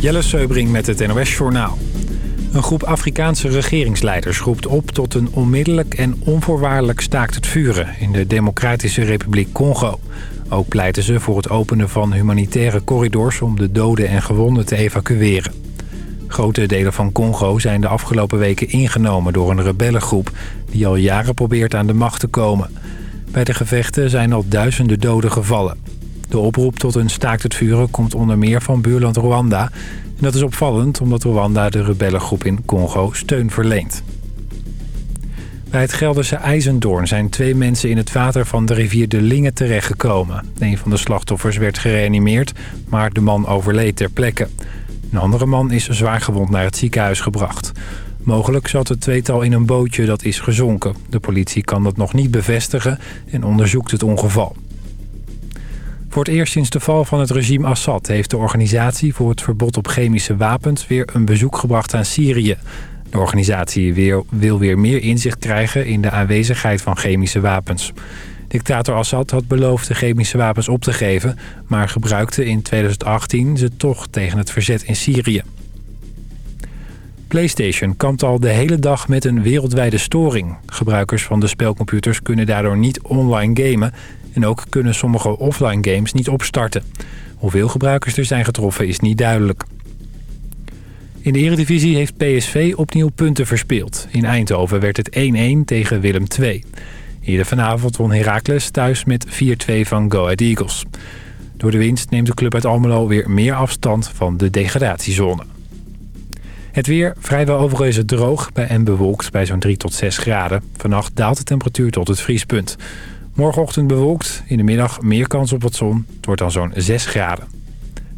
Jelle Seubring met het NOS Journaal. Een groep Afrikaanse regeringsleiders roept op tot een onmiddellijk en onvoorwaardelijk staakt het vuren in de Democratische Republiek Congo. Ook pleiten ze voor het openen van humanitaire corridors om de doden en gewonden te evacueren. Grote delen van Congo zijn de afgelopen weken ingenomen door een rebellengroep... die al jaren probeert aan de macht te komen. Bij de gevechten zijn al duizenden doden gevallen. De oproep tot een staakt het vuren komt onder meer van buurland Rwanda. En dat is opvallend omdat Rwanda de rebellengroep in Congo steun verleent. Bij het Gelderse IJzendoorn zijn twee mensen in het water van de rivier de Linge terechtgekomen. Een van de slachtoffers werd gereanimeerd, maar de man overleed ter plekke. Een andere man is zwaargewond naar het ziekenhuis gebracht. Mogelijk zat het tweetal in een bootje dat is gezonken. De politie kan dat nog niet bevestigen en onderzoekt het ongeval. Voor het eerst sinds de val van het regime Assad... heeft de organisatie voor het verbod op chemische wapens... weer een bezoek gebracht aan Syrië. De organisatie wil weer meer inzicht krijgen... in de aanwezigheid van chemische wapens. Dictator Assad had beloofd de chemische wapens op te geven... maar gebruikte in 2018 ze toch tegen het verzet in Syrië. PlayStation kampt al de hele dag met een wereldwijde storing. Gebruikers van de spelcomputers kunnen daardoor niet online gamen... en ook kunnen sommige offline games niet opstarten. Hoeveel gebruikers er zijn getroffen is niet duidelijk. In de eredivisie heeft PSV opnieuw punten verspeeld. In Eindhoven werd het 1-1 tegen Willem II. Eerder vanavond won Heracles thuis met 4-2 van Go Ahead Eagles. Door de winst neemt de club uit Almelo weer meer afstand van de degradatiezone. Het weer vrijwel overal is het droog en bewolkt bij zo'n 3 tot 6 graden. Vannacht daalt de temperatuur tot het vriespunt. Morgenochtend bewolkt, in de middag meer kans op wat zon. Het wordt dan zo'n 6 graden.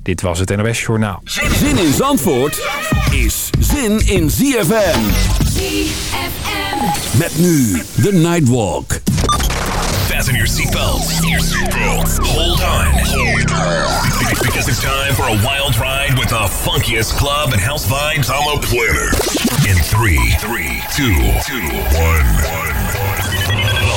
Dit was het NOS Journaal. Zin in Zandvoort is zin in ZFM. ZFM. Met nu de Nightwalk. Fasten your seatbelts. Hold on. Because it's time for a wild ride with the funkiest club and house vibes on the planet. In three, three, two, two, one, one.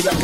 Sonando y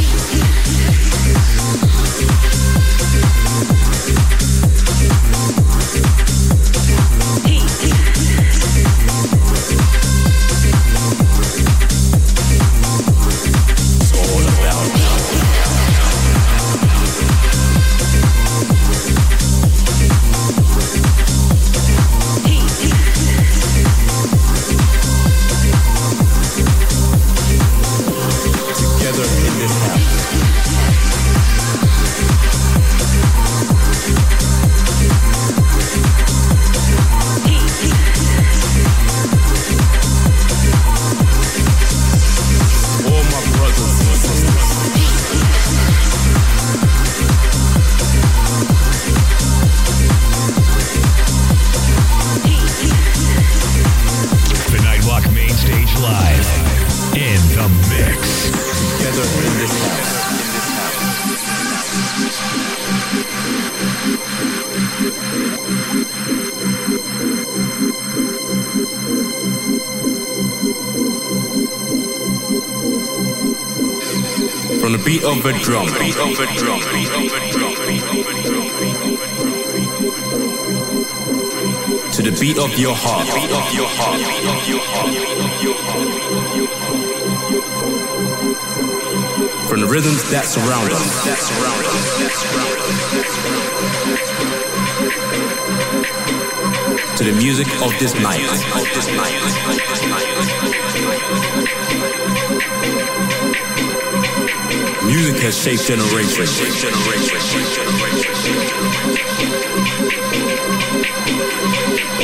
From the beat of a drum, beat of a drum, beat of a drum, beat of a drum. To the beat of your heart, beat of your heart, beat of your heart, beat of your heart, beat of your heart. From the rhythms that surround us, that surround us, that surround us. To the music of this night. Music has shaped generations.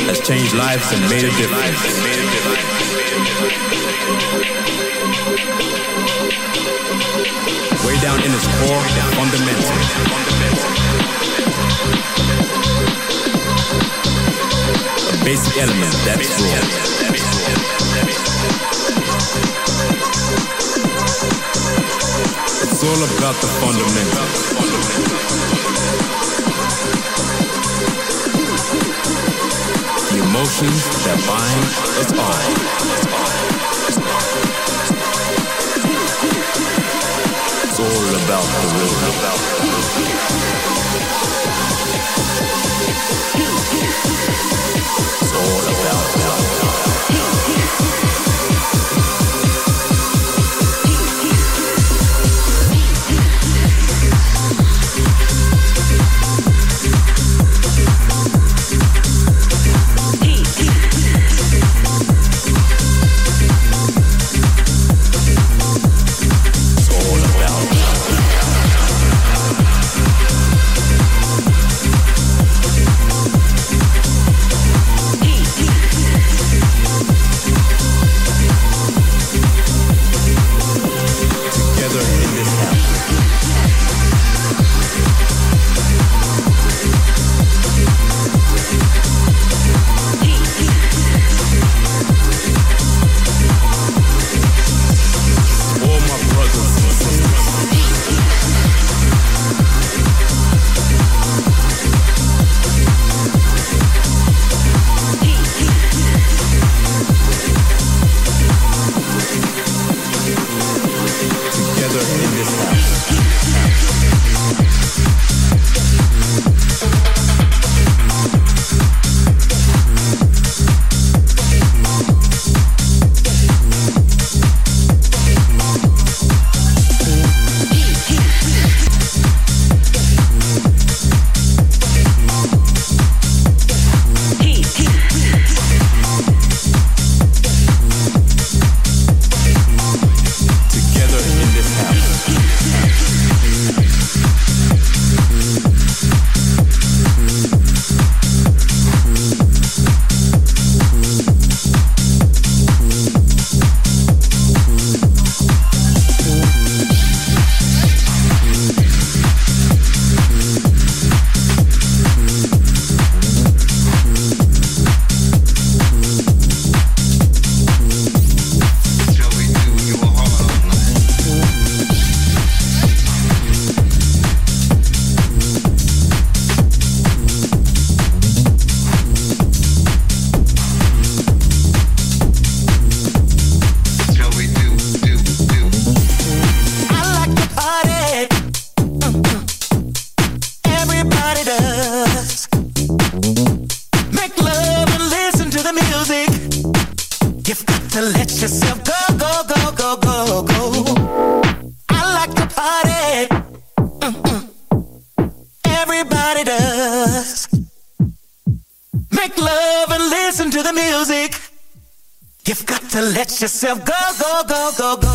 Has changed lives and made a difference. Way down in its core, fundamental. A basic element that's raw. It's all about the fundamentals. The emotions that bind us all. About the rhythm. It's all about the yourself go, go, go, go, go.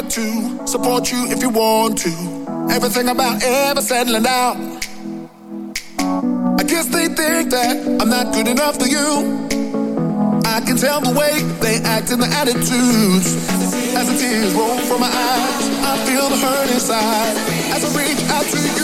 Afford to support you if you want to, everything about ever settling down. I guess they think that I'm not good enough for you. I can tell the way they act and the attitudes. As the tears roll from my eyes, I feel the hurt inside. As I reach out to you,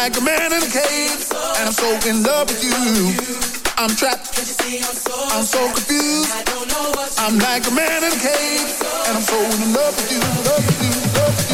like a man in a cage. And I'm so in love with you. I'm trapped. I'm so confused. I'm like a man in a cage. And I'm so in love with you. Love with you. Love with you.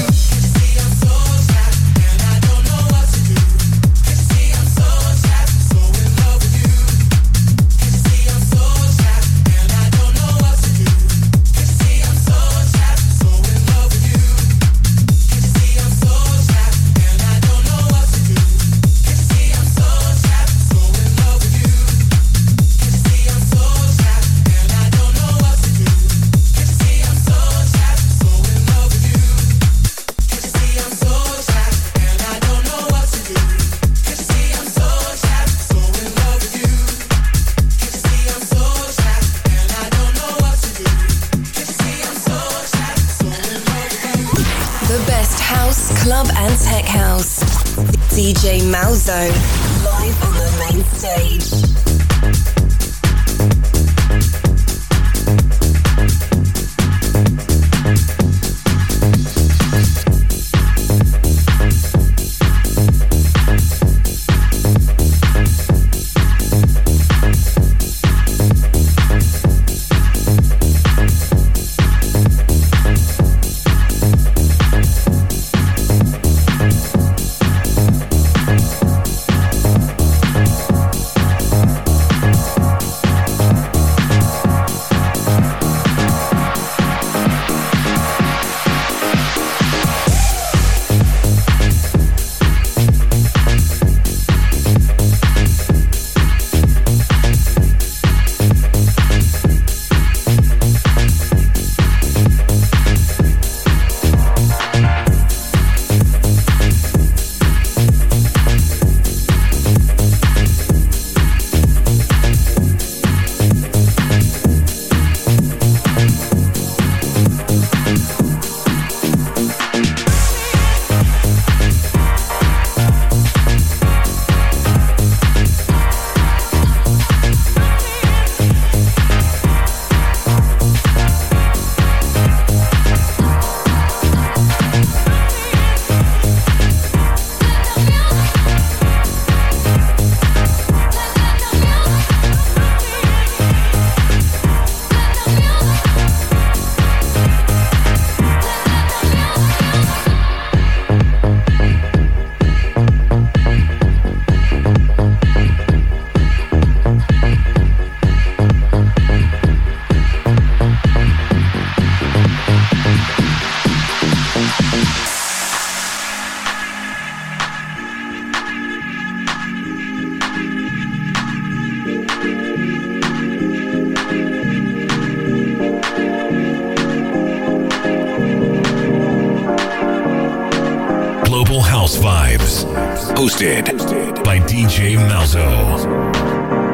DJ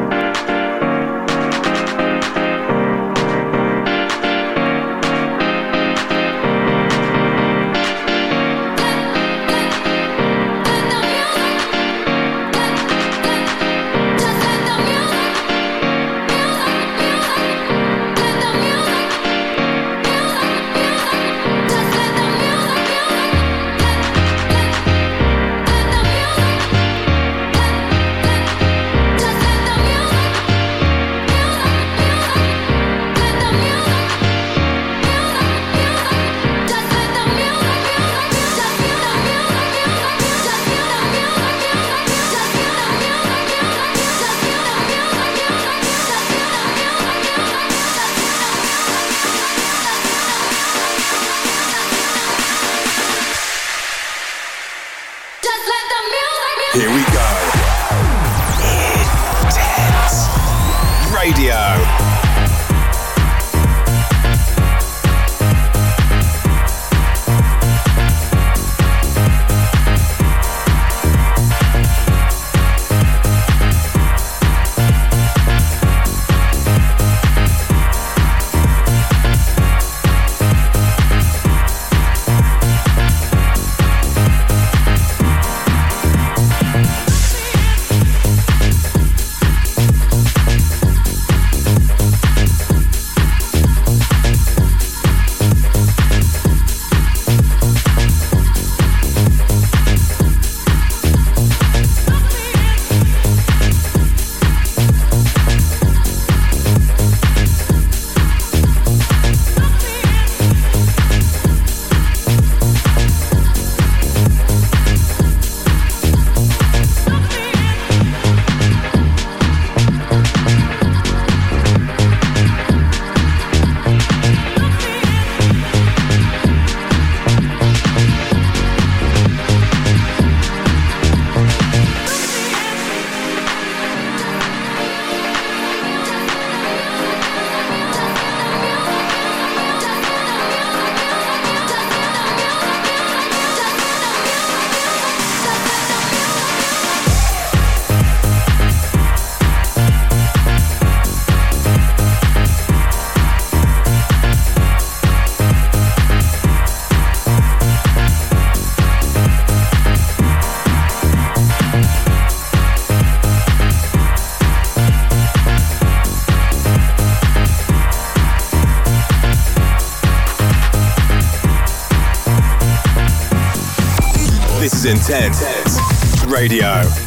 Intense Radio.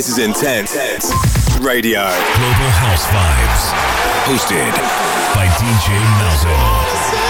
This is Intense Radio. Global House Vibes. Hosted by DJ Malzo.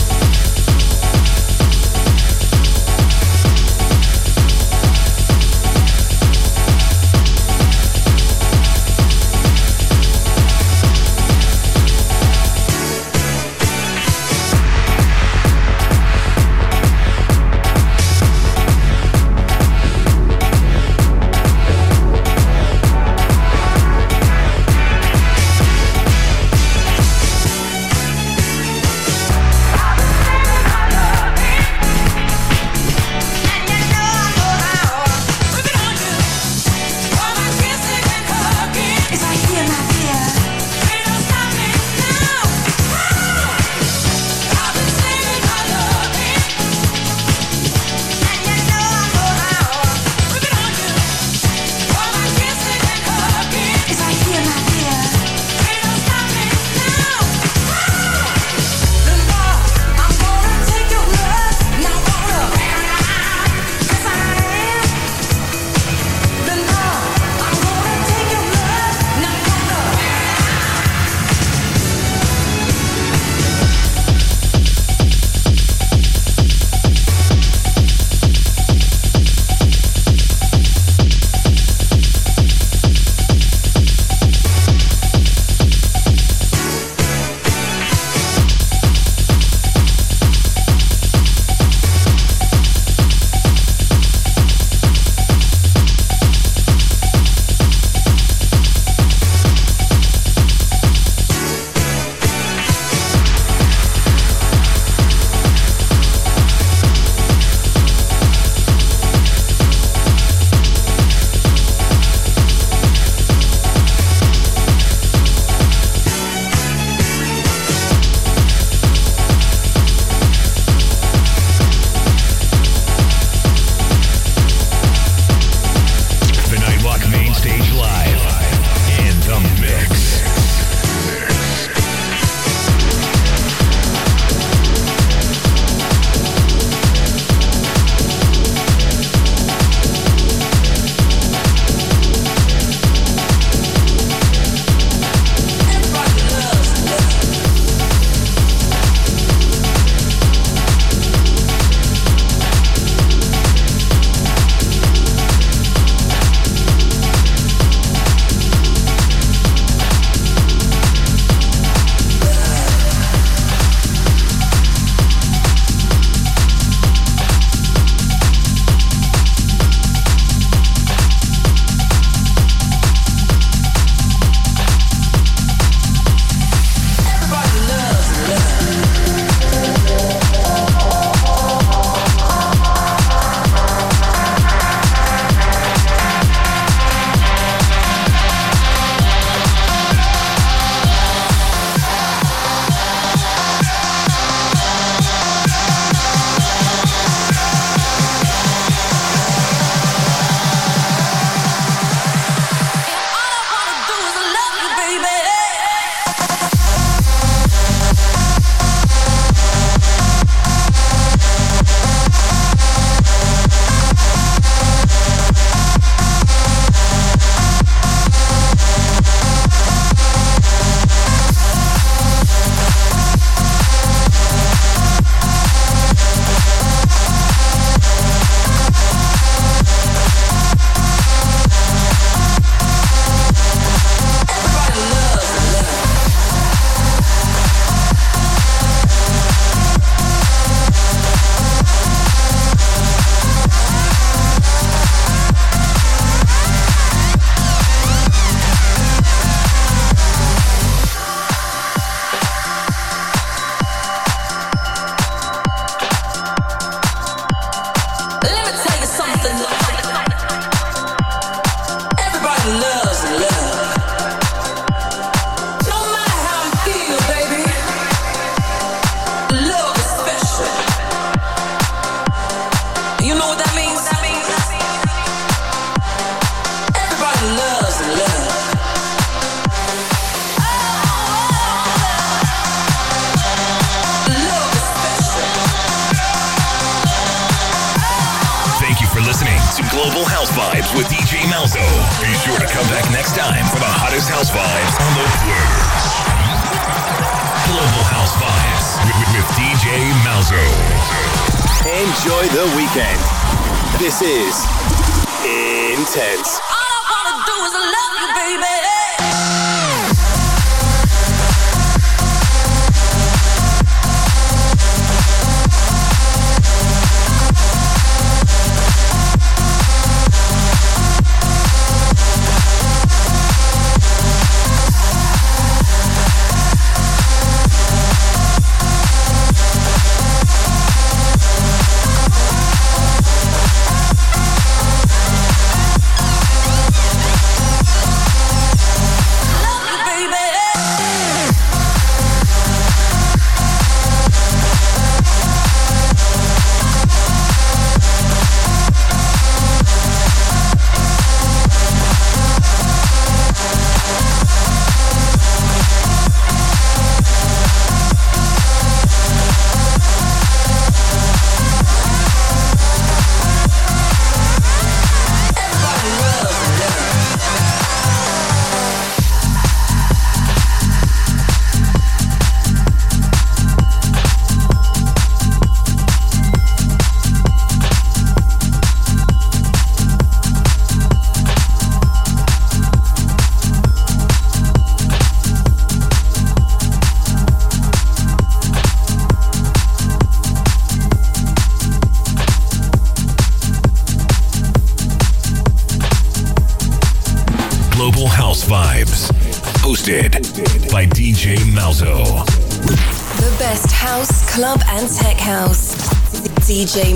DJ